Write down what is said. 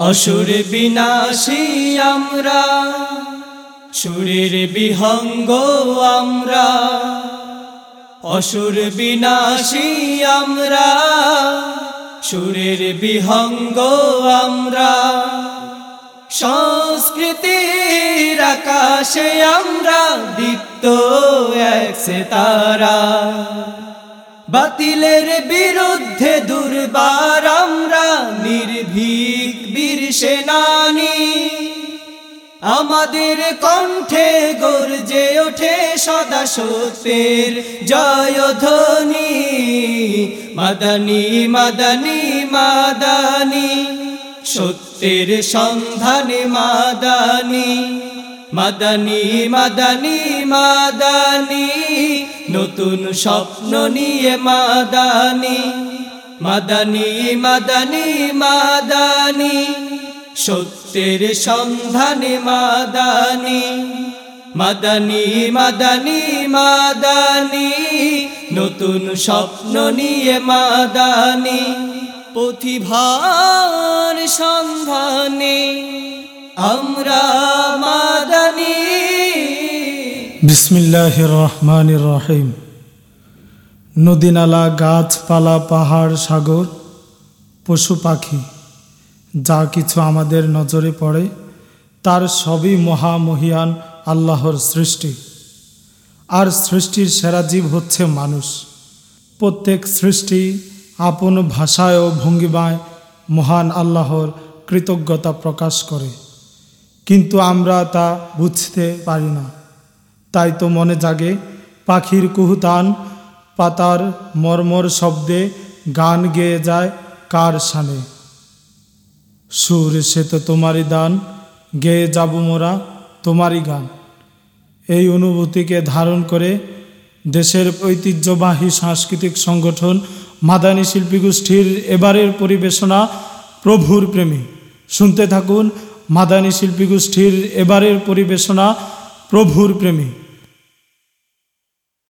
অসুর বিনাশী আমরা, সুরের বিহঙ্গ আমরা, অসুর বিনাশী আমরা, সুরের বিহঙ্গ আমরা, সংস্কৃতির আকাশে আমরা দীপ্ত এক তারা বাতিলের বিরুদ্ধে দুর্বার আমাদের কণ্ঠে গর্জে ওঠে সদা সত্যের জয়ধ্বনি মাদানী মাদানী মাদানী, সত্যের সন্ধানে মাদানী। মাদানী মাদানী মাদানী, নতুন স্বপ্ন নিয়ে মাদানী। মাদানী মাদানী মাদানী সত্যের সন্ধানে মাদানি মাদানি মাদানি মাদানি, নতুন স্বপ্ন নিয়ে মাদানী প্রতিভার সন্ধানে আমরা মাদানি। বিসমিল্লাহ রহমান রহিম। নদীনালা, গাছপালা, পাহাড়, সাগর, পশু পাখি। যা কিছু আমাদের নজরে পড়ে, তার সবই মহামহিয়ান আল্লাহর সৃষ্টি। আর সৃষ্টির সেরা জীব হচ্ছে মানুষ। প্রত্যেক সৃষ্টি আপন ভাষায় ও ভঙ্গিমায় মহান আল্লাহর কৃতজ্ঞতা প্রকাশ করে। কিন্তু আমরা তা বুঝতে পারি না। তাই তো মনে জাগে, পাখির কুহুতান পাতার মর্মর শব্দে গান গেয়ে যায় কার সানে সুর সে তো তোমারই দান গেয়ে যাব মোরা তোমারই গান। এই অনুভূতিকে ধারণ করে দেশের ঐতিহ্যবাহী সাংস্কৃতিক সংগঠন মাদানী শিল্পী গোষ্ঠীর এবারের পরিবেশনা প্রভুর প্রেমী। শুনতে থাকুন, মাদানী শিল্পী গোষ্ঠীর এবারের পরিবেশনা প্রভুর প্রেমী।